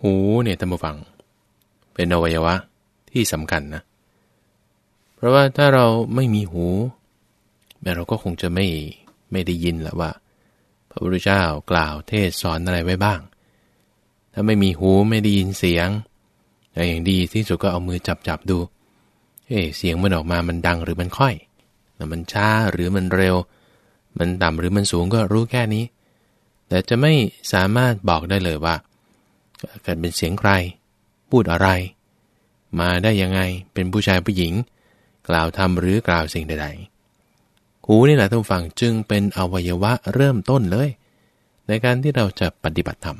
หูเนี่ยท่านผู้ฟัง เป็นอวัยวะที่สำคัญนะ เพราะว่าถ้าเราไม่มีหูแม้เราก็คงจะไม่ไม่ได้ยินแหละว่า พระพุทธเจ้ากล่าวเทศสอนอะไรไว้บ้าง ถ้าไม่มีหูไม่ได้ยินเสียงอย่างดีที่สุดก็เอามือจับจับดูเฮ้เสียงมันออกมามันดังหรือมันค่อย มันช้าหรือมันเร็ว มันต่ำหรือมันสูงก็รู้แค่นี้ แต่จะไม่สามารถบอกได้เลยว่า เกิดเป็นเสียงใคร พูดอะไร มาได้ยังไงเป็นผู้ชายผู้หญิง กล่าวทำหรือกล่าวสิ่งใดๆหูนี่แหละท่านฟังจึงเป็นอวัยวะเริ่มต้นเลย ในการที่เราจะปฏิบัติธรรม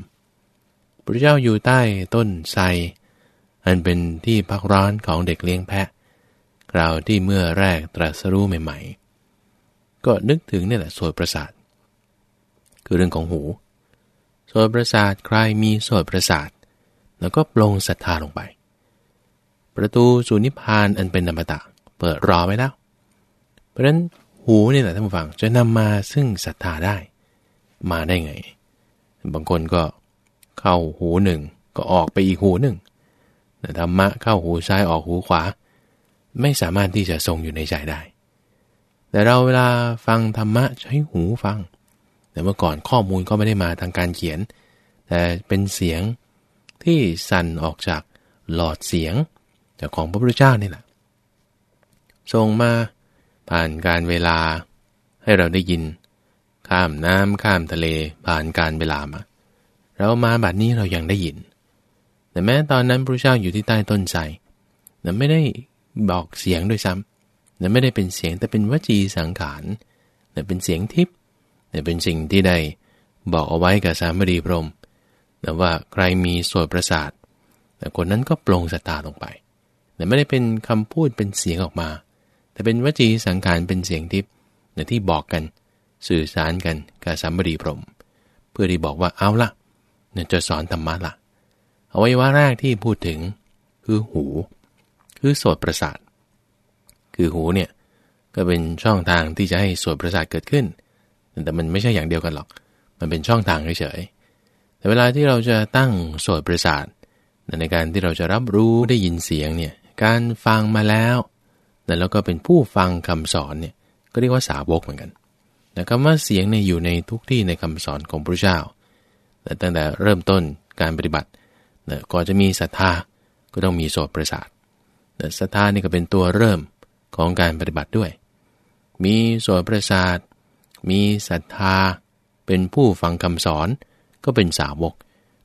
พระเจ้าอยู่ใต้ต้นไทรอันเป็นที่พักร้อนของเด็กเลี้ยงแพะกล่าวที่เมื่อแรกตรัสรู้ใหม่ ๆ ก็นึกถึงนี่แหละโสตประสาท คือเรื่องของหู โสตประสาทใครมีโสตประสาท แล้วก็ปลงศรัทธาลงไป ประตูสู่นิพพานอันเป็นนามตะ เปิดรอไว้แล้ว เพราะฉะนั้นหูนี่แหละท่านผู้ฟังจะนำมาซึ่งศรัทธาได้ มาได้ไง บางคนก็เข้าหูหนึ่งก็ออกไปอีกหูหนึ่งธรรมะเข้าหูซ้ายออกหูขวา ไม่สามารถที่จะทรงอยู่ในใจได้ แต่เราเวลาฟังธรรมะใช้หูฟัง แต่เมื่อก่อนข้อมูลก็ไม่ได้มาทางการเขียน แต่เป็นเสียงที่สั่นออกจากหลอดเสียงจากของพระพุทธเจ้านี่แหละส่งมาผ่านการเวลาให้เราได้ยิน ข้ามน้ำข้ามทะเลผ่านการเวลามาเรามาบัดนี้เรายังได้ยิน แต่แม้ตอนนั้นพระเจ้าอยู่ที่ใต้ต้นไทรแต่ไม่ได้บอกเสียงด้วยซ้ำนั่ไม่ได้เป็นเสียงแต่เป็นวจีสังขารนั่เป็นเสียงทิพย์ เนั่นเป็นสิ่งที่ได้บอกเอาไว้กับสามรีพรมแต่ว่าใครมีสวดประสาทแต่คนนั้นก็ปลงสตาลงไปแต่ไม่ได้เป็นคำพูดเป็นเสียงออกมา แต่เป็นวจีสังขารเป็นเสียงทิพย์ที่บอกกันสื่อสารกันกับสามรีพรม เพื่อที่บอกว่าเอาละเนี่ยจะสอนธรรมะละเอาไว้ว่าแรกที่พูดถึงคือหู คือโสตประสาท คือหูเนี่ยก็เป็นช่องทางที่จะให้โสตประสาทเกิดขึ้น แต่มันไม่ใช่อย่างเดียวกันหรอก มันเป็นช่องทางเฉยๆแต่เวลาที่เราจะตั้งโสตประสาทในการที่เราจะรับรู้ได้ยินเสียงเนี่ยการฟังมาแล้วแล้วก็เป็นผู้ฟังคำสอนเนี่ยก็เรียกว่าสาวกเหมือนกันแต่คำว่าเสียงเนี่ยอยู่ในทุกที่ในคำสอนของพระเจ้าแต่ตั้งแต่เริ่มต้นการปฏิบัติก่อนจะมีศรัทธาก็ต้องมีโสตประสาทศรัทธานี่ก็เป็นตัวเริ่มของการปฏิบัติด้วย มีโส่วนประสาท มีศรัทธา เป็นผู้ฟังคำสอน ก็เป็นสาวก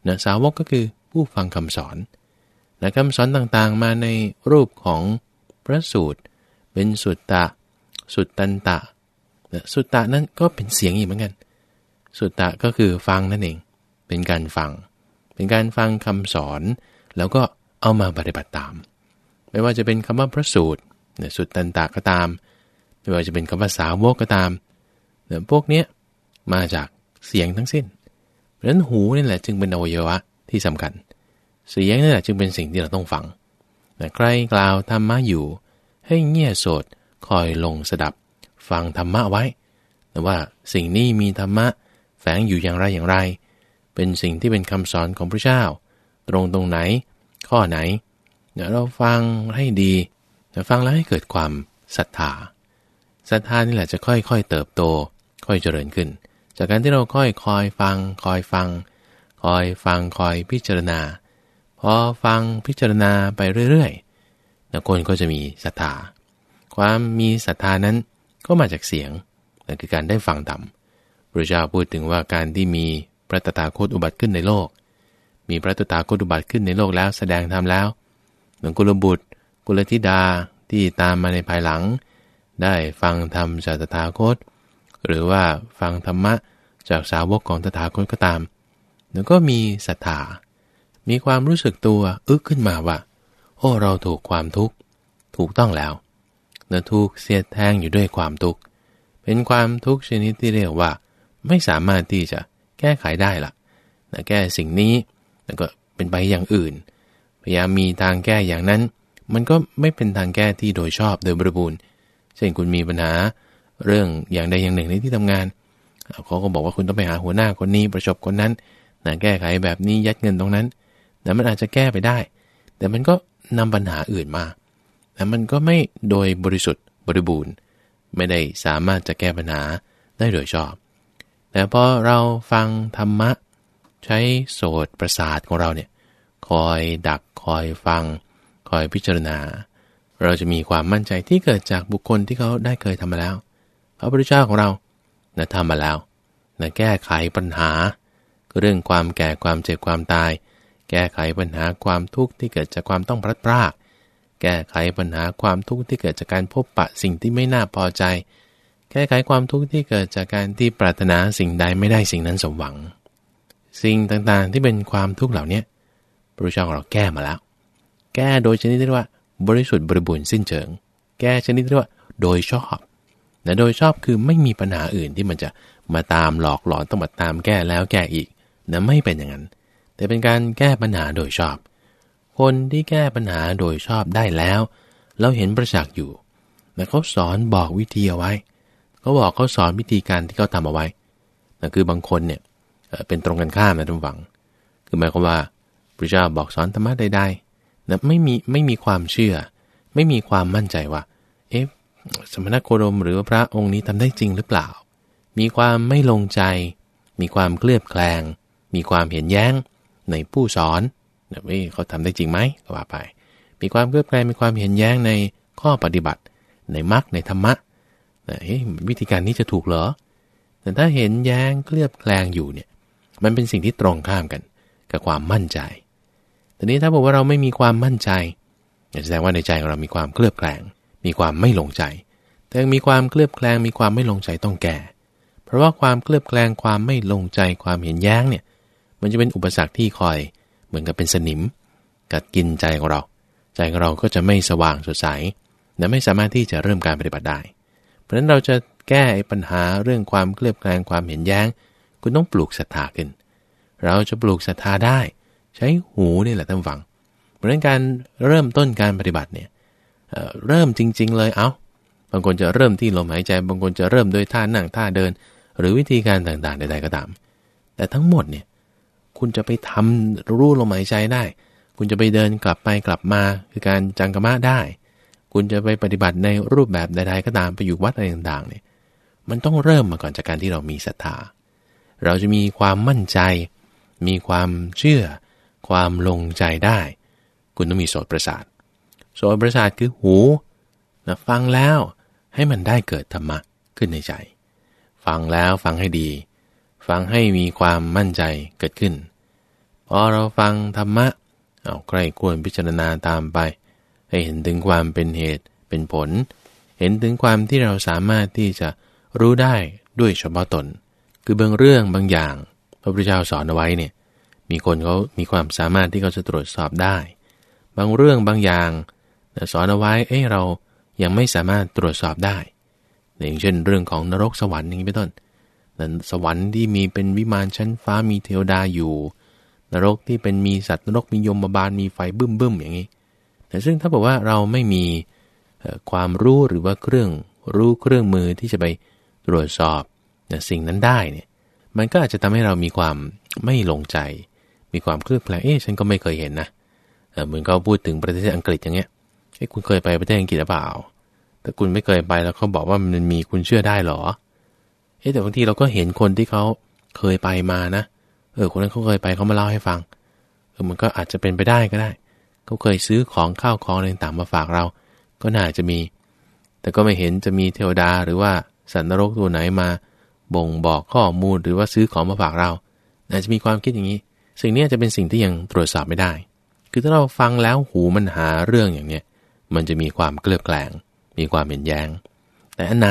นะสาวกก็คือผู้ฟังคำสอนและคำสอนต่างๆ มาในรูปของพระสูตร เป็นสุตตะ สุตตันตะสุตตะนั้นก็เป็นเสียงอีกเหมือนกัน สุตตะก็คือฟังนั่นเอง เป็นการฟัง เป็นการฟังคำสอน แล้วก็เอามาปฏิบัติตาม ไม่ว่าจะเป็นคำว่าพระสูตรสุดตันตาก็ตาม ไม่ว่าจะเป็นคำว่าสาวกก็ตาม เนี่ยพวกเนี้ยมาจากเสียงทั้งสิ้น เพราะฉะนั้นหูนี่แหละจึงเป็นอวัยวะที่สำคัญ เสียงนี่แหละจึงเป็นสิ่งที่เราต้องฟังแต่ใครกล่าวธรรมะอยู่ ให้เงี่ยโสดคอยลงสดับ ฟังธรรมะไว้ แต่ว่าสิ่งนี้มีธรรมะแฝงอยู่อย่างไรอย่างไร เป็นสิ่งที่เป็นคำสอนของพระเจ้า ตรงตรงไหน ข้อไหนเดี๋ยวเราฟังให้ดีแต่ฟังแล้วให้เกิดความศรัทธาศรัทธานี่แหละจะค่อยๆ เติบโต ค่อยเจริญขึ้น จากการที่เราค่อยคอยฟัง คอยฟัง คอยฟังคอยพิจารณา พอฟังพิจารณาไปเรื่อยๆนะคนก็จะมีศรัทธา ความมีศรัทธานั้นก็มาจากเสียงนั่นคือการได้ฟังธรรมพระเจ้าพูดถึงว่าการที่มีพระตถาคตอุบัติขึ้นในโลก มีพระตถาคตอุบัติขึ้นในโลกแล้วแสดงธรรมแล้วมือนกุลบุตร กุลธิดาที่ตามมาในภายหลัง ได้ฟังธรรมจากตถาคต หรือว่าฟังธรรมะจากสาวกของตถาคตก็ตาม แล้วก็มีศรัทธา มีความรู้สึกตัวอึกขึ้นมาว่า โอ้เราถูกความทุกข์ถูกต้องแล้วเนื้อทุกเสียดแทงอยู่ด้วยความทุกข์ เป็นความทุกข์ชนิดที่เรียกว่า ไม่สามารถที่จะแก้ไขได้ละ่ะแก้สิ่งนี้แล้วก็เป็นไปอย่างอื่น พยายามมีทางแก้อย่างนั้น มันก็ไม่เป็นทางแก้ที่โดยชอบโดยบริบูรณ์ เช่นคุณมีปัญหา เรื่องอย่างใดอย่างหนึ่งในที่ทำงานเขาก็บอกว่าคุณต้องไปหาหัวหน้าคนนี้ประชบคนนั้นนะแก้ไขแบบนี้ยัดเงินตรงนั้นแต่มันอาจจะแก้ไปได้ แต่มันก็นำปัญหาอื่นมาแต่มันก็ไม่โดยบริสุทธิ์บริบูรณ์ ไม่ได้สามารถจะแก้ปัญหาได้โดยชอบ แต่พอเราฟังธรรมะ ใช้โสตประสาทของเราเนี่ยคอยดักคอยฟัง คอยพิจารณา เราจะมีความมั่นใจที่เกิดจากบุคคลที่เขาได้เคยทำมาแล้ว ระพุทธเจ้าของเรานะทำมาแล้วนะแก้ไขปัญหา เรื่องความแก่ความเจ็บความตาย แก้ไขปัญหาความทุกข์ที่เกิดจากความต้องพลัดพราก แก้ไขปัญหาความทุกข์ที่เกิดจากการพบปะสิ่งที่ไม่น่าพอใจ แก้ไขความทุกข์ที่เกิดจากการที่ปรารถนาสิ่งใดไม่ได้สิ่งนั้นสมหวัง สิ่งต่างๆที่เป็นความทุกข์เหล่านี้พระเจ้าของเราแก้มาแล้ว แก้โดยชนิดที่ว่า บริสุทธิ์บริบูรณ์สิ้นเชิง แก้ชนิดที่ว่า โดยชอบ นะโดยชอบคือไม่มีปัญหาอื่นที่มันจะมาตามหลอกหลอนต้องมาตามแก้แล้วแก้อีกนะไม่เป็นอย่างนั้น แต่เป็นการแก้ปัญหาโดยชอบ คนที่แก้ปัญหาโดยชอบได้แล้ว เราเห็นประจักษ์อยู่นะเขาสอนบอกวิธีเอาไว้เขาบอกเขาสอนวิธีการที่เขาทาเอาไว้นะคือบางคนเนี่ยเป็นตรงกันข้ามนะทุกฝัง คือหมายความว่าพระเจ้าบอกสอนธรรมะใดๆนะไม่มีไม่มีความเชื่อ ไม่มีความมั่นใจว่า เอ๊ะ สมณโคดมหรือพระองค์นี้ทำได้จริงหรือเปล่า มีความไม่ลงใจ มีความเคลือบแคลง มีความเห็นแย้งในผู้สอนนะว่าเขาทำได้จริงไหมก็ว่าไป มีความเคลือบแคลง มีความเห็นแย้งในข้อปฏิบัติ ในมรรคในธรรมะนะเฮ้ยวิธีการนี้จะถูกเหรอ แต่ถ้าเห็นแย้งเคลือบแคลงอยู่เนี่ย มันเป็นสิ่งที่ตรงข้ามกัน กับความมั่นใจ แต่นี้ถ้าบอกว่าเราไม่มีความมั่นใจแสดงว่าในใจของเรามีความเคลือบแคลง มีความไม่ลงใจ แต่ยังมีความเคลือบแคลงมีความไม่ลงใจต้องแก่ เพราะว่าความเคลือบแคลงความไม่ลงใจความเห็นแย้งเนี่ยมันจะเป็นอุปสรรคที่คอยเหมือนกับเป็นสนิม กัดกินใจของเรา ใจของเราก็จะไม่สว่างสดใสและไม่สามารถที่จะเริ่มการปฏิบัติได้ เพราะฉะนั้นเราจะแก้ปัญหาเรื่องความเคลือบแคลงความเห็นแย้ง คุณต้องปลูกศรัทธาขึ้น เราจะปลูกศรัทธาได้ ใช้หูนี่แหละท่านฟัง เพราะนั้นการเริ่มต้นการปฏิบัติเนี่ย เริ่มจริง ๆ เลยเอา้าบางคนจะเริ่มที่ลมหายใจ บางคนจะเริ่มด้วยท่านั่งท่าเดิน หรือวิธีการต่างๆใดๆก็ตาม แต่ทั้งหมดเนี่ยคุณจะไปทำรู้ลมหายใจได้ คุณจะไปเดินกลับไปกลับมาคือการจังกรมะได้ คุณจะไปปฏิบัติในรูปแบบใดๆก็ตามไปอยู่วัดอะไรต่างๆเนี่ยมันต้องเริ่มมาก่อนจากการที่เรามีศรัทธา เราจะมีความมั่นใจ มีความเชื่อ ความลงใจได้ คุณต้องมีโสตประสาท โสตประสาทคือหูนะฟังแล้วให้มันได้เกิดธรรมะขึ้นในใจ ฟังแล้วฟังให้ดี ฟังให้มีความมั่นใจเกิดขึ้น พอเราฟังธรรมะ เอาใครควรพิจารณาตามไป ให้เห็นถึงความเป็นเหตุเป็นผล เห็นถึงความที่เราสามารถที่จะรู้ได้ด้วยเฉพาะตน คือบางเรื่องบางอย่าง พระพุทธเจ้าสอนเอาไว้เนี่ย มีคนเขามีความสามารถที่เขาจะตรวจสอบได้ บางเรื่องบางอย่าง สอนเอาไว้ เอ้เรายังไม่สามารถตรวจสอบได้ อย่างเช่น เรื่องของนรกสวรรค์อย่างนี้เป็นต้นนั้นสวรรค์ที่มีเป็นวิมานชั้นฟ้ามีเทวดาอยู่ นรกที่เป็นมีสัตว์นรกมียมบาลมีไฟบึ้มบึ้มอย่างนี้ แต่ซึ่งถ้าบอกว่าเราไม่มีความรู้หรือว่าเครื่องรู้เครื่องมือที่จะไปตรวจสอบสิ่งนั้นได้เนี่ย มันก็อาจจะทำให้เรามีความไม่ลงใจ มีความเคลือบแคลงเอ๊ะฉันก็ไม่เคยเห็นนะเหมือนเขาพูดถึงประเทศอังกฤษอย่างเงี้ย เอ้คุณเคยไปประเทศอังกฤษหรือเปล่า แต่คุณไม่เคยไปแล้วเขาบอกว่ามันมีคุณเชื่อได้หรอ เอ๊แต่บางทีเราก็เห็นคนที่เขาเคยไปมานะ เออ คนนั้นเขาเคยไปเขามาเล่าให้ฟัง เออ มันก็อาจจะเป็นไปได้ก็ได้ เขาเคยซื้อของข้าวของอะไรต่างมาฝากเรา ก็น่าจะมี แต่ก็ไม่เห็นจะมีเทวดาหรือว่าสัตว์นรกตัวไหนมา บ่งบอกข้อมูลหรือว่าซื้อของมาฝากเรา อาจจะมีความคิดอย่างนี้ สิ่งนี้จะเป็นสิ่งที่ยังตรวจสอบไม่ได้ คือถ้าเราฟังแล้วหูมันหาเรื่องอย่างเนี้ย มันจะมีความเกลือบแกลงมีความเห็นแย้ง แต่อันไหน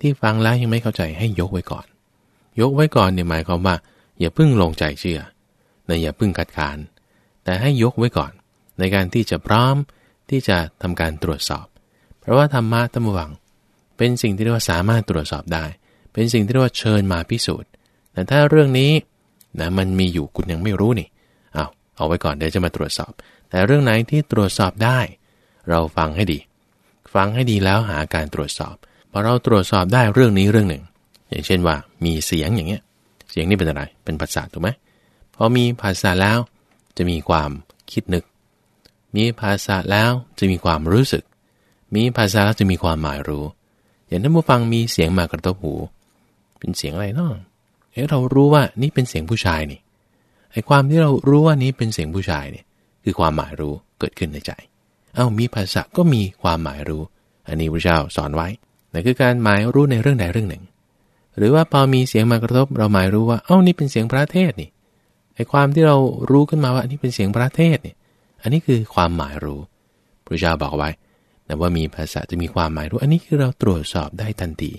ที่ฟังแล้วยังไม่เข้าใจให้ยกไว้ก่อน ยกไว้ก่อนเนี่ยหมายความว่า อย่าพึ่งลงใจเชื่อนะอย่าพึ่งคัดค้าน แต่ให้ยกไว้ก่อน ในการที่จะพร้อมที่จะทำการตรวจสอบ เพราะว่าธรรมะธรรมวัง เป็นสิ่งที่เรียกว่าสามารถตรวจสอบได้ เป็นสิ่งที่เรียกว่าเชิญมาพิสูจน์ แต่ถ้าเรื่องนี้นะมันมีอยู่คุณยังไม่รู้นี่ เอาเอาไว้ก่อนเดี๋ยวจะมาตรวจสอบ แต่เรื่องไหนที่ตรวจสอบได้ เราฟังให้ดี ฟังให้ดีแล้วหาการตรวจสอบพอเราตรวจสอบได้เรื่องนี้เรื่องหนึ่ง อย่างเช่นว่า มีเสียงอย่างเงี้ย เสียงนี่เป็นอะไร เป็นภาษาถูกไหมพอมีภาษาแล้ว จะมีความคิดนึก มีภาษาแล้วจะมีความรู้สึก มีภาษาแล้วจะมีความหมายรู้ อย่างท่านผู้ฟังมีเสียงมากระทบหู เป็นเสียงอะไรเนาะเอ๊ะเรารู้ว่านี่เป็นเสียงผู้ชายนี่ไอ้ความที่เรารู้ว่านี้เป็นเสียงผู้ชายเนี่ยคือความหมายรู้เกิดขึ้นในใจ เอา้ามีภาษาก็มีความหมายรู้ อันนี้พระเจ้าสอนไว้นั่นคือการหมายรู้ในเรื่องใดเรื่องหนึ่ง หรือว่าพอมีเสียงมากระทบเราหมายรู้ว่า เอ้านี่เป็นเสียงพระเทศนี่ไอ้ความที่เรารู้ขึ้นมาว่านี่เป็นเสียงพระเทศเนี่ยอันนี้คือความหมายรู้พระเจ้าบอกไว้แต่ว่ามีภาษาจะมีความหมายรู้ อันนี้คือเราตรวจสอบได้ทันที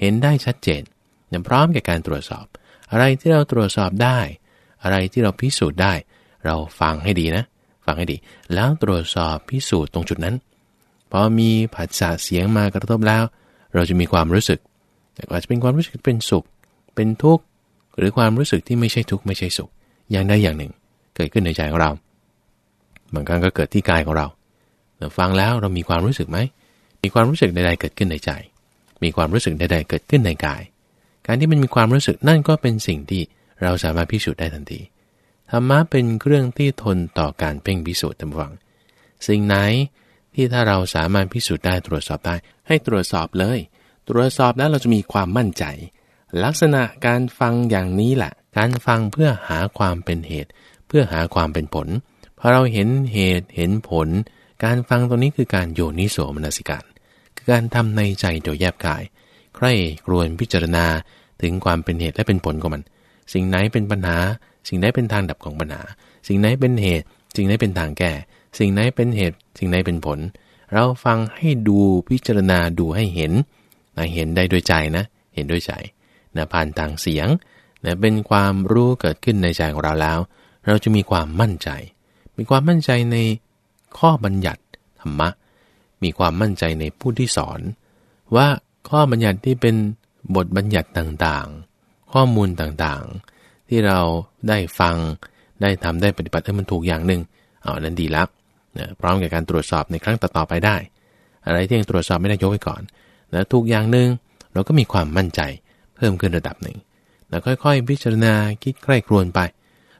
เห็นได้ชัดเจนนี่ยพร้อมกับการตรวจสอบ อะไรที่เราตรวจสอบได้ อะไรที่เราพิสูจน์ได้ เราฟังให้ดีนะ ฟังให้ดี แล้วตรวจสอบพิสูจน์ตรงจุดนั้นพอมีผัสสะเสียงมากระทบแล้ว เราจะมีความรู้สึกอาจจะเป็นความรู้สึกเป็นสุข เป็นทุกข์หรือความรู้สึกที่ไม่ใช่ทุกข์ไม่ใช่สุข อย่างใดอย่างหนึ่ง เกิดขึ้นในใจของเรา บางครั้งก็เกิดที่กายของเราเราฟังแล้วเรามีความรู้สึกไหม มีความรู้สึกใดๆเกิดขึ้นในใจ มีความรู้สึกใดๆเกิดขึ้นในกาย การที่มันมีความรู้สึกนั่นก็เป็นสิ่งที่เราสามารถพิสูจน์ได้ทันที ธรรมะเป็นเครื่องที่ทนต่อการเพ่งพิสูจน์ตำวัง สิ่งไหนที่ถ้าเราสามารถพิสูจน์ได้ตรวจสอบได้ให้ตรวจสอบเลย ตรวจสอบแล้วเราจะมีความมั่นใจ ลักษณะการฟังอย่างนี้แหละการฟังเพื่อหาความเป็นเหตุ เพื่อหาความเป็นผลพอเราเห็นเหตุเห็นผล การฟังตรงนี้คือการโยนิโสมนสิการ คือการทำในใจโดยแยบกาย ใคร่ครวญพิจารณาถึงความเป็นเหตุและเป็นผลของมัน สิ่งไหนเป็นปัญหา สิ่งไหนเป็นทางดับของปัญหา สิ่งไหนเป็นเหตุ สิ่งไหนเป็นทางแก้ สิ่งไหนเป็นเหตุ สิ่งไหนเป็นผล เราฟังให้ดูพิจารณาดูให้เห็นนะเห็นได้ด้วยใจนะ เห็นด้วยใจนะผ่านทางเสียงนะเป็นความรู้เกิดขึ้นในใจของเราแล้ว เราจะมีความมั่นใจ มีความมั่นใจในข้อบัญญัติธรรมะ มีความมั่นใจในผู้ที่สอน ว่าข้อบัญญัติที่เป็นบทบัญญัติต่างๆ ข้อมูลต่างๆ ที่เราได้ฟังได้ทำได้ปฏิบัติให้มันถูกอย่างหนึ่งเอานั้นดีแล้วนะพร้อมกับการตรวจสอบในครั้งต่อๆไปได้ อะไรที่ยังตรวจสอบไม่ได้ยกไว้ก่อนนะถูกอย่างหนึ่งเราก็มีความมั่นใจเพิ่มขึ้นระดับหนึ่งแล้วค่อยๆ พิจารณาคิดใกล้ครวนไป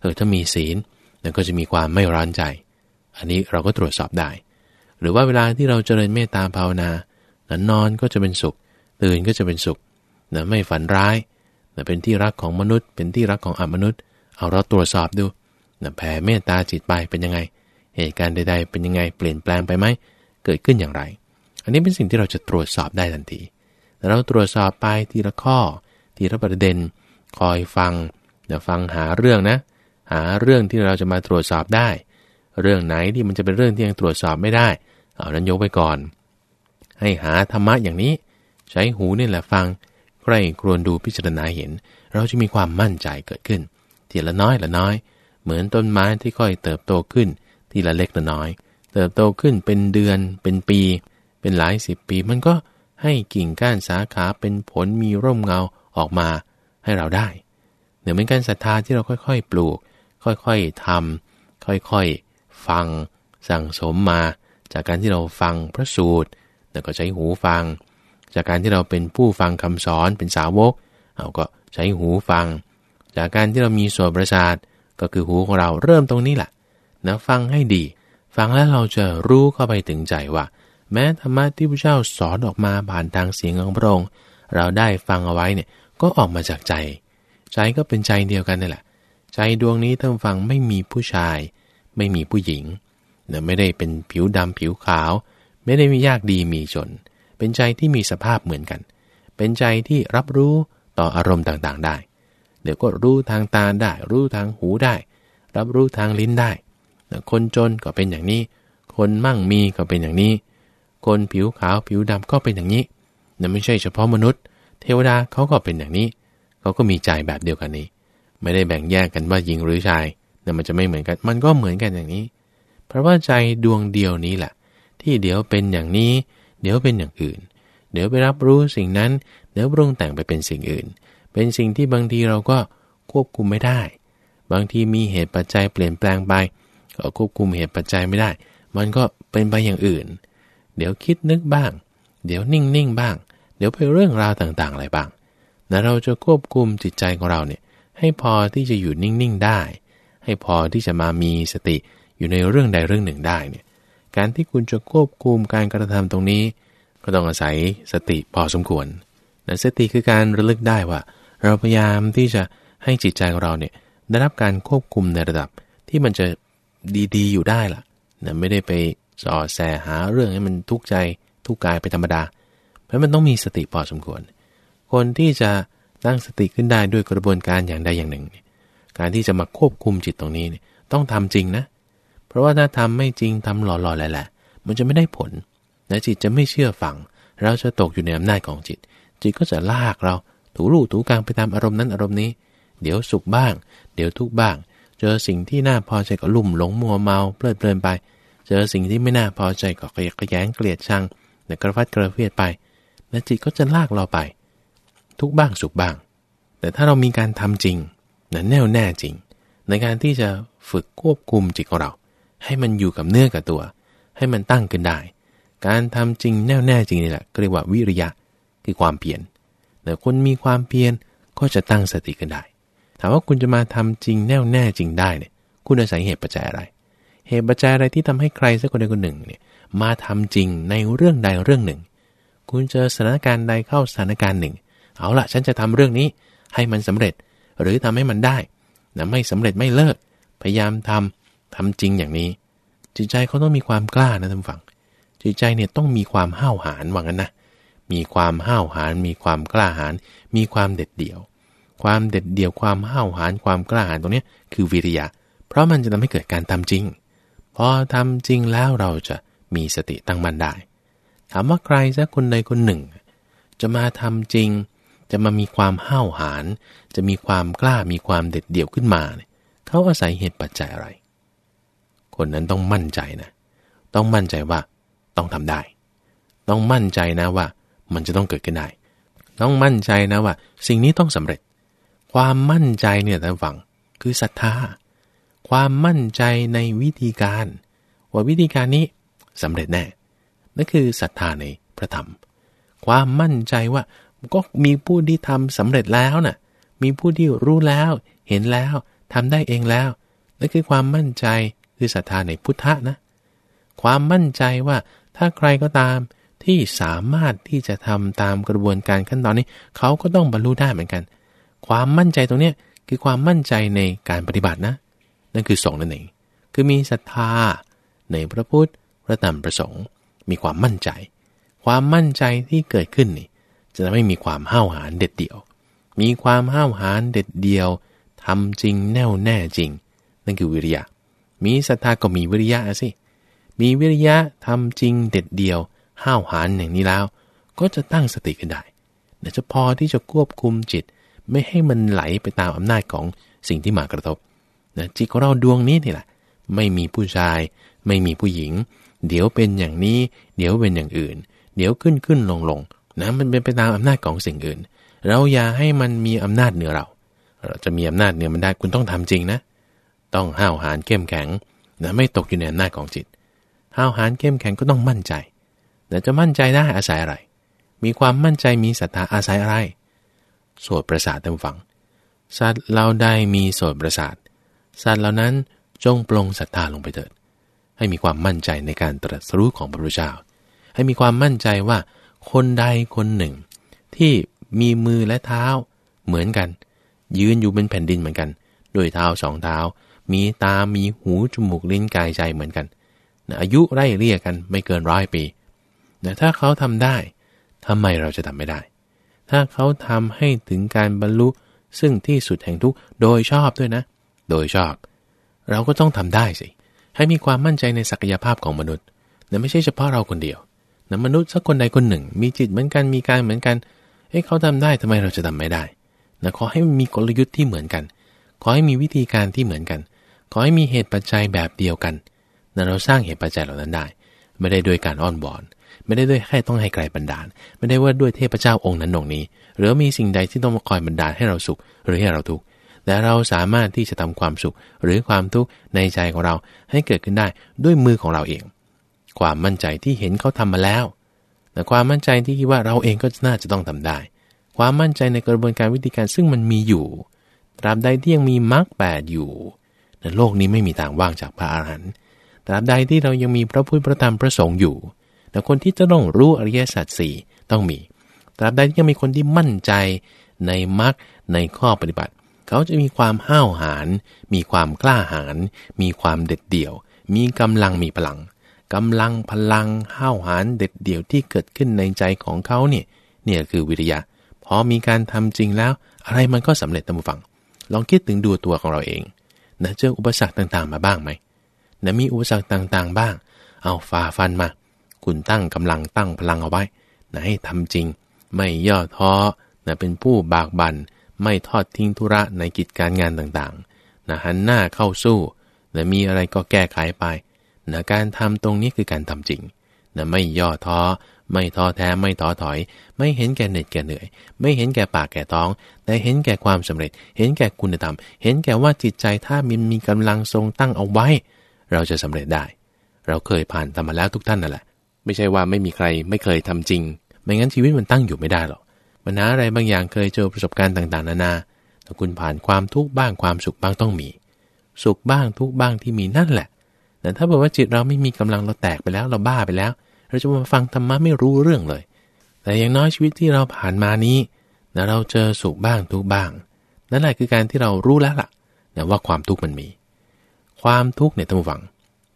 เออถ้ามีศีลแล้วก็จะมีความไม่ร้อนใจ อันนี้เราก็ตรวจสอบได้ หรือว่าเวลาที่เราเจริญเมตตาภาวนานะนอนก็จะเป็นสุข ตื่นก็จะเป็นสุขนะไม่ฝันร้าย นะเป็นที่รักของมนุษย์ เป็นที่รักของอมนุษย์ เอาเราตรวจสอบดูนะแผ่เมตตาจิตไปเป็นยังไง เหตุการณ์ใด ๆ เป็นยังไงเปลี่ยนแปลงไปไหมเกิดขึ้นอย่างไร อันนี้เป็นสิ่งที่เราจะตรวจสอบได้ทันทีเราตรวจสอบไปทีละข้อ ทีละประเด็น คอยฟังเดี๋ยวฟังหาเรื่องนะ หาเรื่องที่เราจะมาตรวจสอบได้ เรื่องไหนที่มันจะเป็นเรื่องที่ยังตรวจสอบไม่ได้ เอานั้นยกไปก่อน ให้หาธรรมะอย่างนี้ ใช้หูนี่แหละฟัง ใครครวญดูพิจารณาเห็น เราจะมีความมั่นใจเกิดขึ้น ทีละน้อยละน้อย เหมือนต้นไม้ที่ค่อยเติบโตขึ้น ทีละเล็กละน้อย เติบโตขึ้นเป็นเดือนเป็นปี เป็นหลายสิบปี มันก็ให้กิ่งก้านสาขาเป็นผลมีร่มเงาออกมาให้เราได้เหนือเป็นการศรัทธาที่เราค่อยๆ ปลูก ค่อยๆทำค่อยๆ ฟัง สั่งสมมา จากการที่เราฟังพระสูตร แล้วก็ใช้หูฟัง จากการที่เราเป็นผู้ฟังคำสอนเป็นสาวกเราก็ใช้หูฟัง จากการที่เรามีส่วนประสาทก็คือหูของเราเริ่มตรงนี้แหละนะฟังให้ดี ฟังแล้วเราจะรู้เข้าไปถึงใจว่า แม้ธรรมะที่พระเจ้าสอนออกมาผ่านทางเสียงของพระองค์เราได้ฟังเอาไว้เนี่ยก็ออกมาจากใจ ใจก็เป็นใจเดียวกันนี่แหละ ใจดวงนี้ท่านฟังไม่มีผู้ชาย ไม่มีผู้หญิงเนี่ยไม่ได้เป็นผิวดำผิวขาว ไม่ได้มียากดีมีจน เป็นใจที่มีสภาพเหมือนกัน เป็นใจที่รับรู้ต่ออารมณ์ต่างๆได้ เดี๋ยวก็รู้ทางตาได้ รู้ทางหูได้ รับรู้ทางลิ้นได้ คนจนก็เป็นอย่างนี้ คนมั่งมีก็เป็นอย่างนี้ คนผิวขาวผิวดำก็เป็นอย่างนี้นั่นไม่ใช่เฉพาะมนุษย์ เทวดาเขาก็เป็นอย่างนี้ เขาก็มีใจแบบเดียวกันนี้ ไม่ได้แบ่งแยกกันว่าหญิงหรือชายนั่นมันจะไม่เหมือนกัน มันก็เหมือนกันอย่างนี้ เพราะว่าใจดวงเดียวนี้แหละที่เดี๋ยวเป็นอย่างนี้ เดี๋ยวเป็นอย่างอื่น เดี๋ยวไปรับรู้สิ่งนั้น เดี๋ยวปรุงแต่งไปเป็นสิ่งอื่น เป็นสิ่งที่บางทีเราก็ควบคุมไม่ได้ บางทีมีเหตุปัจจัยเปลี่ยนแปลงไปก็ควบคุมเหตุปัจจัยไม่ได้ มันก็เป็นไปอย่างอื่น เดี๋ยวคิดนึกบ้าง เดี๋ยวนิ่งนิ่งบ้าง เดี๋ยวไปเรื่องราวต่างๆอะไรบ้างแต่เราจะควบคุมจิตใจของเราเนี่ยให้พอที่จะอยู่นิ่งๆได้ ให้พอที่จะมามีสติอยู่ในเรื่องใดเรื่องหนึ่งได้เนี่ย การที่คุณจะควบคุมการกระทำตรงนี้ ก็ต้องอาศัยสติพอสมควรนะสติคือการระลึกได้ว่า เราพยายามที่จะให้จิตใจของเราเนี่ยได้รับการควบคุมในระดับที่มันจะดีๆ อยู่ได้ล่ะนะไม่ได้ไปสอแสหาเรื่องให้มันทุกข์ใจทุกกายไปธรรมดา เพราะมันต้องมีสติพอสมควร คนที่จะตั้งสติขึ้นได้ด้วยกระบวนการอย่างใดอย่างหนึ่ง การที่จะมาควบคุมจิตตรงนี้เนี่ยต้องทำจริงนะ ราะว่าถ้าทำไม่จริงทำหล่อๆแหละๆมันจะไม่ได้ผลและจิตจะไม่เชื่อฟัง เราจะตกอยู่ในอำนาจของจิต จิตก็จะลากเราถูลู่ถูกลางไปตามอารมณ์นั้นอารมณ์นี้ เดี๋ยวสุขบ้าง เดี๋ยวทุกบ้าง เจอสิ่งที่น่าพอใจก็ลุ่มหลงมัวเมาเพลิดเพลินไป เจอสิ่งที่ไม่น่าพอใจก็ขยะแย้งเกลียดชังแต่กระฟัดกระเฟียดไป และจิตก็จะลากเราไป ทุกบ้างสุขบ้าง แต่ถ้าเรามีการทำจริงนะแน่วแน่จริง ในการที่จะฝึกควบคุมจิตของเรา ให้มันอยู่กับเนื้อกับตัว ให้มันตั้งขึ้นได้ การทำจริงแน่วแน่จริงนี่แหละก็เรียกว่าวิริยะคือความเพียรแต่คนมีความเพียรก็จะตั้งสติกันได้ ถามว่าคุณจะมาทำจริงแน่วแน่จริงได้เนี่ย คุณอาศัยเหตุปัจจัยอะไร เหตุปัจจัยอะไรที่ทำให้ใครสักคนใดคนหนึ่งเนี่ยมาทำจริงในเรื่องใดเรื่องหนึ่ง คุณเจอสถานการณ์ใดเข้าสถานการณ์หนึ่ง เอาละฉันจะทำเรื่องนี้ให้มันสำเร็จ หรือทำให้มันได้นะไม่สำเร็จไม่เลิก พยายามทำ ทำจริงอย่างนี้ จิตใจเขาต้องมีความกล้านะท่านฟัง จิตใจเนี่ยต้องมีความห้าวหาญว่างั้นนะ มีความห้าวหาญมีความกล้าหาญมีความเด็ดเดี่ยว ความเด็ดเดี่ยวความห้าวหาญความกล้าหาญตรงนี้คือวิริยะ เพราะมันจะทำให้เกิดการทำจริง พอทำจริงแล้วเราจะมีสติตั้งมั่นได้ ถามว่าใครสักคนใดคนหนึ่ง จะมาทำจริง จะมามีความห้าวหาญจะมีความกล้ามีความเด็ดเดี่ยวขึ้นมาเนี่ยเขาอาศัยเหตุปัจจัยอะไร คนนั้นต้องมั่นใจนะ ต้องมั่นใจว่าต้องทำได้ ต้องมั่นใจนะว่า มันจะต้องเกิดขึ้นได้ ต้องมั่นใจนะว่า สิ่งนี้ต้องสำเร็จ ความมั่นใจเนี่ยท่านฟังคือศรัทธา ความมั่นใจในวิธีการ ว่าวิธีการนี้สำเร็จแน่ นั่นคือศรัทธาในพระธรรม ความมั่นใจว่าก็มีผู้ที่ทำสำเร็จแล้วนะ่ะ มีผู้ที่รู้แล้ว เห็นแล้วทำได้เองแล้ว นั่นคือความมั่นใจ คือศรัทธาในพุทธะนะ ความมั่นใจว่าถ้าใครก็ตามที่สามารถที่จะทำตามกระบวนการขั้นตอนนี้ เขาก็ต้องบรรลุได้เหมือนกัน ความมั่นใจตรงนี้คือความมั่นใจในการปฏิบัตินะ นั่นคือสงนั่นเองคือมีศรัทธาในพระพุทธพระธรรมประสงค์ มีความมั่นใจ ความมั่นใจที่เกิดขึ้นนี่ จะไม่มีความห้าวหาญเด็ดเดี่ยว มีความห้าวหาญเด็ดเดี่ยวทำจริงแน่วแน่จริง นั่นคือวิริยะ มีศรัทธาก็มีวิริยะสิ มีวิริยะทำจริงเด็ดเดียว ห้าวหาญอย่างนี้แล้ว ก็จะตั้งสติขึ้นได้แต่จะพอที่จะควบคุมจิต ไม่ให้มันไหลไปตามอำนาจของสิ่งที่มากระทบนะจิตของเราดวงนี้นี่แหละ ไม่มีผู้ชาย ไม่มีผู้หญิง เดี๋ยวเป็นอย่างนี้ เดี๋ยวเป็นอย่างอื่น เดี๋ยวขึ้นขึ้นลงลงนะมันเป็นไปตามอำนาจของสิ่งอื่น เราอย่าให้มันมีอำนาจเหนือเรา เราจะมีอำนาจเหนือมันได้คุณต้องทำจริงนะ ต้องห้าวหาญเข้มแข็งนะไม่ตกอยู่ในอำนาจของจิตห้าวหาญเข้มแข็งก็ต้องมั่นใจแต่จะมั่นใจได้อาศัยอะไร มีความมั่นใจมีศรัทธาอาศัยอะไรโสดประสาทเต็มฝัง สัตว์เราได้มีโสดประสาท สัตว์เหล่านั้นจงปลงศรัทธาลงไปเถิด ให้มีความมั่นใจในการตรัสรู้ของพระพุทธเจ้า ให้มีความมั่นใจว่าคนใดคนหนึ่ง ที่มีมือและเท้าเหมือนกัน ยืนอยู่เป็นแผ่นดินเหมือนกัน ด้วยเท้าสองเท้า มีตา มีหูจมูกลิ้นกายใจเหมือนกันอายุไล่เรียกกันไม่เกินร้อยปีแต่ถ้าเขาทำได้ทำไมเราจะทำไม่ได้ ถ้าเขาทำให้ถึงการบรรลุซึ่งที่สุดแห่งทุกโดยชอบด้วยนะ โดยชอบ เราก็ต้องทำได้สิ ให้มีความมั่นใจในศักยภาพของมนุษย์นะไม่ใช่เฉพาะเราคนเดียวนะมนุษย์สักคนใดคนหนึ่ง มีจิตเหมือนกันมีกายเหมือนกันเอ้เขาทำได้ทำไมเราจะทำไม่ได้นะขอให้มีกลยุทธ์ที่เหมือนกัน ขอให้มีวิธีการที่เหมือนกัน ขอให้มีเหตุปัจจัยแบบเดียวกันนะเราสร้างเหตุปัจจัยเหล่านั้นได้ ไม่ได้ด้วยการอ้อนบอน ไม่ได้ด้วยแค่ต้องให้ใครบันดาล ไม่ได้ว่าด้วยเทพเจ้าองค์นั้นองค์นี้ หรือมีสิ่งใดที่ต้องมาคอยบันดาลให้เราสุขหรือให้เราทุกข์แต่เราสามารถที่จะทำความสุขหรือความทุกข์ในใจของเราให้เกิดขึ้นได้ด้วยมือของเราเอง ความมั่นใจที่เห็นเขาทำมาแล้ว แต่ความมั่นใจที่คิดว่าเราเองก็น่าจะต้องทำได้ ความมั่นใจในกระบวนการวิธีการซึ่งมันมีอยู่ ตราบใดที่ยังมีมรรคแปดอยู่ โลกนี้ไม่มีทางว่างจากพระอาหารหันต์ตราบใดที่เรายังมีพระพุทธพระธรรมพระสงฆ์อยู่ แต่คนที่จะต้องรู้อริยสัจสี่ต้องมี ตราบใดที่ยังมีคนที่มั่นใจในมรรคในข้อปฏิบัติ เขาจะมีความห้าวหาญ มีความกล้าหาญ มีความเด็ดเดี่ยว มีกำลังมีพลังกำลังพลังห้าวหาญเด็ดเดี่ยวที่เกิดขึ้นในใจของเขาเนี่ยเนี่ยคือวิริยะ พอมีการทำจริงแล้ว อะไรมันก็สำเร็จตามฟัง ลองคิดถึงดูตัวของเราเอง นะเจออุปสรรคต่างๆมาบ้างไหมนะมีอุปสรรคต่างๆบ้าง เอาฝ่าฟันมา คุณตั้งกำลังตั้งพลังเอาไว้นะให้ทำจริง ไม่ย่อท้อนะเป็นผู้บากบัน่นไม่ทอดทิ้งธุระในกิจการงานต่างๆนะหันหน้าเข้าสู้นะมีอะไรก็แก้ไขไปนะการทำตรงนี้คือการทำจริงนะไม่ย่อท้อ ไม่ท้อแท้ไม่ท้อถอย ไม่เห็นแก่เหน็ดแก่เหนื่อย ไม่เห็นแก่ปากแก่ท้อง แต่เห็นแก่ความสำเร็จ เห็นแก่คุณธรรม เห็นแก่ว่าจิตใจถ้ามันมีกำลังทรงตั้งเอาไว้ เราจะสำเร็จได้ เราเคยผ่านทำมาแล้วทุกท่านนั่นแหละ ไม่ใช่ว่าไม่มีใครไม่เคยทำจริง ไม่งั้นชีวิตมันตั้งอยู่ไม่ได้หรอกปัญหาอะไรบางอย่างเคยเจอประสบการณ์ต่างๆ นานาแต่คุณผ่านความทุกข์บ้างความสุขบ้างต้องมี สุขบ้างทุกบ้างที่มีนั่นแหละแต่ถ้าบอกว่าจิตเราไม่มีกำลังเราแตกไปแล้วเราบ้าไปแล้ว เราจะมาฟังธรรมะไม่รู้เรื่องเลย แต่อย่างน้อยชีวิตที่เราผ่านมานี้นะเราเจอสุขบ้างทุกบ้าง นั่นแหละคือการที่เรารู้แล้วล่ะนะว่าความทุกข์มันมี ความทุกข์เนี่ยท่านฟัง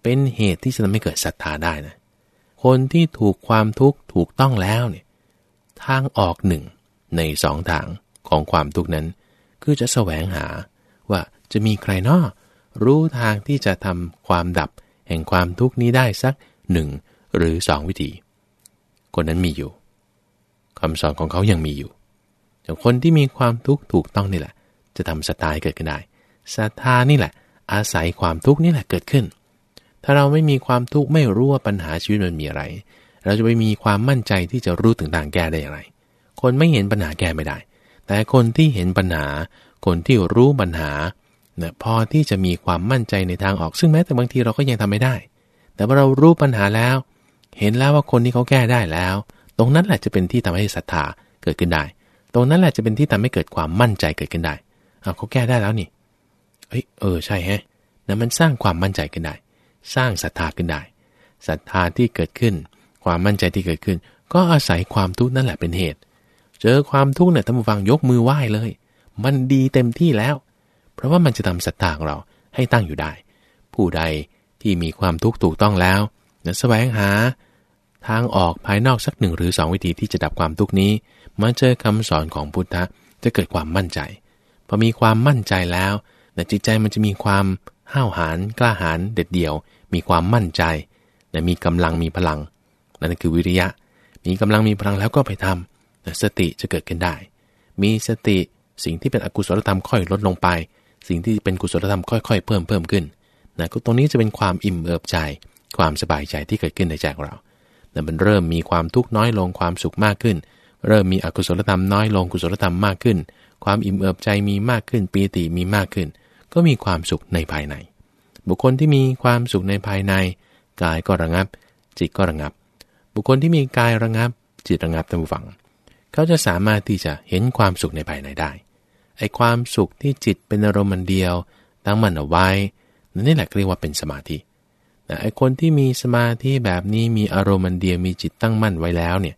เป็นเหตุที่จะทำให้เกิดศรัทธาได้นะ คนที่ถูกความทุกข์ถูกต้องแล้วเนี่ยทางออกหนึ่งในสองทางของความทุกข์นั้น คือจะแสวงหาว่าจะมีใครนอกรู้ทางที่จะทำความดับแห่งความทุกข์นี้ได้สักหนึ่ง หรือสองวิธี คนนั้นมีอยู่คำสอนของเขายังมีอยู่แต่คนที่มีความทุกข์ถูกต้องนี่แหละ จะทำสตา์เกิดขึ้นได้ศรัทธานี่แหละ อาศัยความทุกข์นี่แหละเกิดขึ้น ถ้าเราไม่มีความทุกข์ไม่รู้ว่าปัญหาชีวิตมันมีอะไร เราจะไปมีความมั่นใจที่จะรู้ถึงทางแก้ได้อย่างไร คนไม่เห็นปัญหาแก้ไม่ได้ แต่คนที่เห็นปัญหา คนที่รู้ปัญหานะพอที่จะมีความมั่นใจในทางออก ซึ่งแม้แต่บางทีเราก็ยังทำไม่ได้ แต่ว่าเรารู้ปัญหาแล้ว เห็นแล้วว่าคนที่เขาแก้ได้แล้ว ตรงนั้นแหละจะเป็นที่ทำให้ศรัทธาเกิดขึ้นได้ ตรงนั้นแหละจะเป็นที่ทำให้เกิดความมั่นใจเกิดขึ้นได้เอาเขาแก้ได้แล้วนี่เอ้ยเออใช่แฮะนะมันสร้างความมั่นใจขึ้นได้ สร้างศรัทธาขึ้นได้ศรัทธาที่เกิดขึ้น ความมั่นใจที่เกิดขึ้น ก็อาศัยความทุกข์นั่นแหละเป็นเหตุ เจอความทุกข์เนี่ยท่านผู้ฟังยกมือไหว้เลย มันดีเต็มที่แล้ว เพราะว่ามันจะทำศรัทธาของเราให้ตั้งอยู่ได้ ผู้ใดที่มีความทุกข์ถูกต้องแล้วจะแสวงหา ทางออกภายนอกสักหนึ่งหรือสองวิธีที่จะดับความทุกข์นี้ มาเจอคำสอนของพุทธะจะเกิดความมั่นใจพอมีความมั่นใจแล้วแต่จิตใจมันจะมีความห้าวหาญกล้าหาญเด็ดเดี่ยว มีความมั่นใจแต่มีกำลังมีพลัง นั่นคือวิริยะ มีกำลังมีพลังแล้วก็ไปทำแต่สติจะเกิดขึ้นได้ มีสติสิ่งที่เป็นอกุศลธรรมค่อยลดลงไป สิ่งที่เป็นกุศลธรรมค่อยๆ เพิ่มเพิ่มขึ้นนะก็ตรงนี้จะเป็นความอิ่มเอิบใจ ความสบายใจที่เกิดขึ้นในใจของเรา แต่มันเริ่มมีความทุกข์น้อยลงความสุขมากขึ้น เริ่มมีอกุศลธรรมน้อยลงกุศลธรรมมากขึ้น ความอิ่มเอิบใจมีมากขึ้นปีติมีมากขึ้น ก็มีความสุขในภายใน บุคคลที่มีความสุขในภายใน กายก็ระงับ จิตก็ระงับ บุคคลที่มีกายระงับ จิตระงับตามฝัง เขาจะสามารถที่จะเห็นความสุขในภายในได้ไอความสุขที่จิตเป็นอารมณ์เดียวตั้งมันเอาไว้นี่แหละเรียกว่าเป็นสมาธิ ไอ้คนที่มีสมาธิแบบนี้มีอารมณ์เดียวมีจิตตั้งมั่นไว้แล้วเนี่ย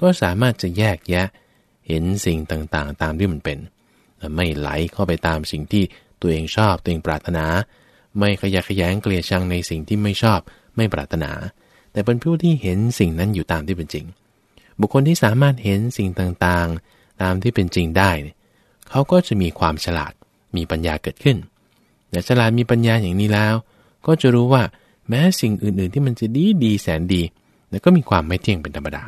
ก็สามารถจะแยกแยะเห็นสิ่งต่างๆ ตามที่มันเป็น ไม่ไหลเข้าไปตามสิ่งที่ตัวเองชอบตัวเองปรารถนา ไม่ขยะขยงเกลียดชังในสิ่งที่ไม่ชอบไม่ปรารถนา แต่เป็นผู้ที่เห็นสิ่งนั้นอยู่ตามที่เป็นจริง บุคคลที่สามารถเห็นสิ่งต่างๆ ตามที่เป็นจริงได้ เขาก็จะมีความฉลาดมีปัญญาเกิดขึ้นแต่ฉลาดมีปัญญาอย่างนี้แล้ว ก็จะรู้ว่า แม้สิ่งอื่นๆที่มันจะดีดีแสนดีแต่ก็มีความไม่เที่ยงเป็นธรรมดา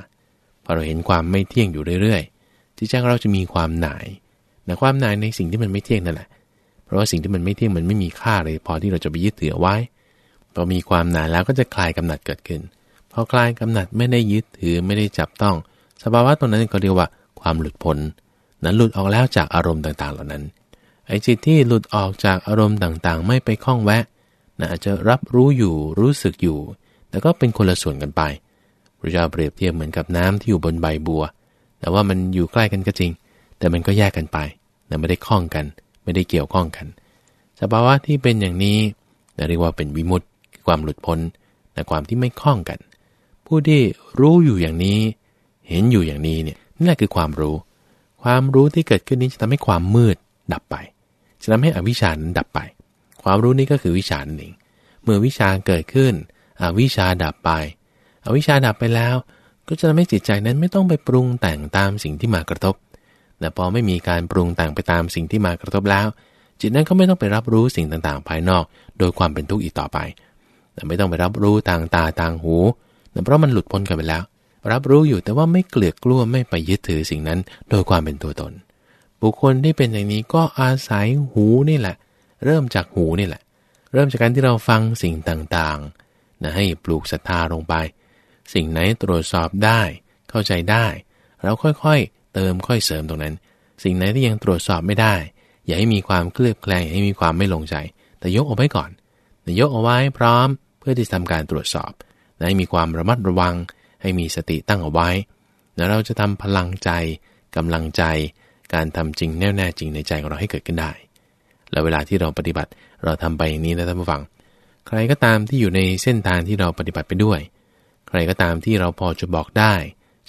พอเราเห็นความไม่เที่ยงอยู่เรื่อยๆจิตใจเราจะมีความหน่ายแต่ความหน่ายในสิ่งที่มันไม่เที่ยงนั่นแหละ เพราะว่าสิ่งที่มันไม่เที่ยงมันไม่มีค่าเลยพอที่เราจะไปยึดถือไว้พอมีความหน่ายแล้วก็จะคลายกำหนัดเกิดขึ้นพอคลายกำหนัดไม่ได้ยึดถือไม่ได้จับต้อง สภาวะตรงนั้นก็เรียกว่าความหลุดพ้นนั้นหลุดออกแล้วจากอารมณ์ต่างๆ เหล่านั้นไอ้จิตที่หลุดออกจากอารมณ์ต่างๆ ไม่ไปคล้องแวะ นะอาจจะรับรู้อยู่รู้สึกอยู่ แต่ก็เป็นคนละส่วนกันไปพระเจ้าเปรียบเทียบเหมือนกับน้ำที่อยู่บนใบบัว แต่ว่ามันอยู่ใกล้กันก็จริง แต่มันก็แยกกันไปแต่ไม่ได้คล้องกัน ไม่ได้เกี่ยวข้องกัน สภาวะที่เป็นอย่างนี้เรียกว่าเป็นวิมุตติความหลุดพ้นในความที่ไม่คล้องกัน ผู้ที่รู้อยู่อย่างนี้ เห็นอยู่อย่างนี้เนี่ยนี่แหละคือความรู้ ความรู้ที่เกิดขึ้นนี้จะทำให้ความมืดดับไป จะทำให้อวิชานั้นดับไป ความรู้นี้ก็คือวิชานั่นเอง เมื่อวิชาเกิดขึ้นอวิชาดับไปอวิชาดับไปแล้ว ก็จะทำให้จิตใจนั้นไม่ต้องไปปรุงแต่งตามสิ่งที่มากระทบ แต่พอไม่มีการปรุงแต่งไปตามสิ่งที่มากระทบแล้ว จิตนั้นก็ไม่ต้องไปรับรู้สิ่งต่างๆ ภายนอก โดยความเป็นทุกข์อีกต่อไป แต่ไม่ต้องไปรับรู้ทางตาทางหูเพราะมันหลุดพ้นกันไปแล้ว รับรู้อยู่แต่ว่าไม่เกลียดกลัวไม่ไปยึดถือสิ่งนั้น โดยความเป็นตัวตน บุคคลที่เป็นอย่างนี้ก็อาศัยหูนี่แหละ เริ่มจากหูนี่แหละ เริ่มจากการที่เราฟังสิ่งต่างๆนะให้ปลูกศรัทธาลงไป สิ่งไหนตรวจสอบได้ เข้าใจได้ เราค่อยๆ เติมค่อยเสริมตรงนั้น สิ่งไหนที่ยังตรวจสอบไม่ได้ อย่าให้มีความเคลือบแคลงอย่าให้มีความไม่ลงใจ แต่ยกเอาไว้ก่อนยกเอาไว้พร้อมเพื่อที่ทำการตรวจสอบให้มีความระมัดระวัง ให้มีสติตั้งเอาไว้แล้วเราจะทำพลังใจกำลังใจ การทำจริงแน่แน่จริงในใจของเราให้เกิดขึ้นได้ แล้วเวลาที่เราปฏิบัติเราทำไปอย่างนี้นะท่านผู้ฟัง ใครก็ตามที่อยู่ในเส้นทางที่เราปฏิบัติไปด้วย ใครก็ตามที่เราพอจะบอกได้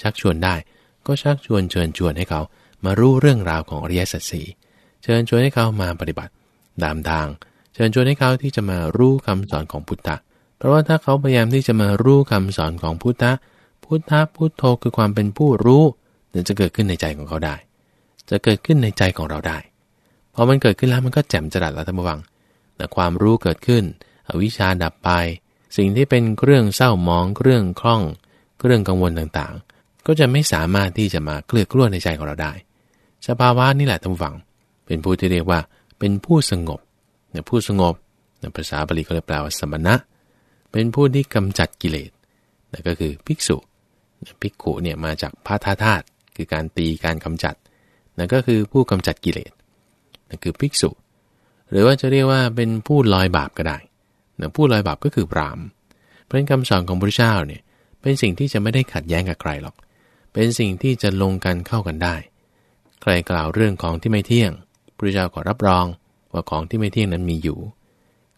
ชักชวนได้ ก็ชักชวนเชิญชวนให้เขามารู้เรื่องราวของอริยสัจสีเชิญชวนให้เขามาปฏิบัติตามทาง เชิญชวนให้เขาที่จะมารู้คำสอนของพุทธะเพราะว่าถ้าเขาพยายามที่จะมารู้คำสอนของพุทธะพุทธะพุทโธคือความเป็นผู้รู้เนี่ยจะเกิดขึ้นในใจของเขาได้ จะเกิดขึ้นในใจของเราได้ พอมันเกิดขึ้นแล้วมันก็แจ่มจรัสแล้วท่านผู้ฟังแต่ความรู้เกิดขึ้น อวิชชาดับไป สิ่งที่เป็นเครื่องเศร้าหมองเครื่องคล่อง เครื่องกังวลต่างๆ ก็จะไม่สามารถที่จะมาเกลือกล้วนในใจของเราได้ สภาวะนี่แหละท่านผู้ฟัง เป็นผู้ที่เรียกว่าเป็นผู้สงบนี่ยผู้สงบในภาษาบาลีเขาเรียกแปลว่าสมณะ เป็นผู้ที่กำจัดกิเลสนั่นก็คือภิกษุภิกขุเนี่ยมาจากพาธาธาตุคือการตีการกำจัดนั่นก็คือผู้กำจัดกิเลส คือภิกษุ หรือว่าจะเรียกว่าเป็นผู้ลอยบาปก็ได้นะผู้ลอยบาปก็คือพรามเพราะคำสอนของพระเจ้าเนี่ยเป็นสิ่งที่จะไม่ได้ขัดแย้งกับใครหรอก เป็นสิ่งที่จะลงกันเข้ากันได้ ใครกล่าวเรื่องของที่ไม่เที่ยงพระเจ้าก็รับรองว่าของที่ไม่เที่ยงนั้นมีอยู่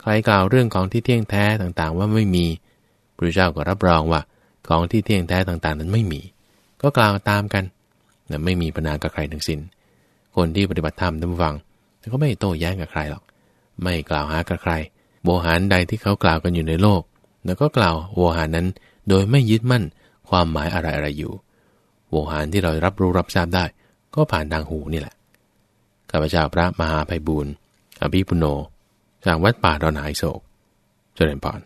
ใครกล่าวเรื่องของที่เที่ยงแท้ต่างๆ ว่าไม่มีพระเจ้าก็รับรองว่าของที่เที่ยงแท้ต่างๆ นั้นไม่มี ก็กล่าวตามกันนะไม่มีปัญหากับใครทั้งสิน้น คนที่ปฏิบัติธรรมท่านฟัง แต่ก็ไม่โต้แย้งกับใครหรอก ไม่กล่าวหากับใคร โวหารใดที่เขากล่าวกันอยู่ในโลก แล้วก็กล่าวโวหารนั้นโดยไม่ยึดมั่นความหมายอะไรอะไรอยู่ โวหารที่เรารับรู้รับทราบได้ ก็ผ่านทางหูนี่แหละ ข้าพเจ้าพระมหาภัยบุญอภิปุโน จากวัดป่าดอนหายโศกเจริญพร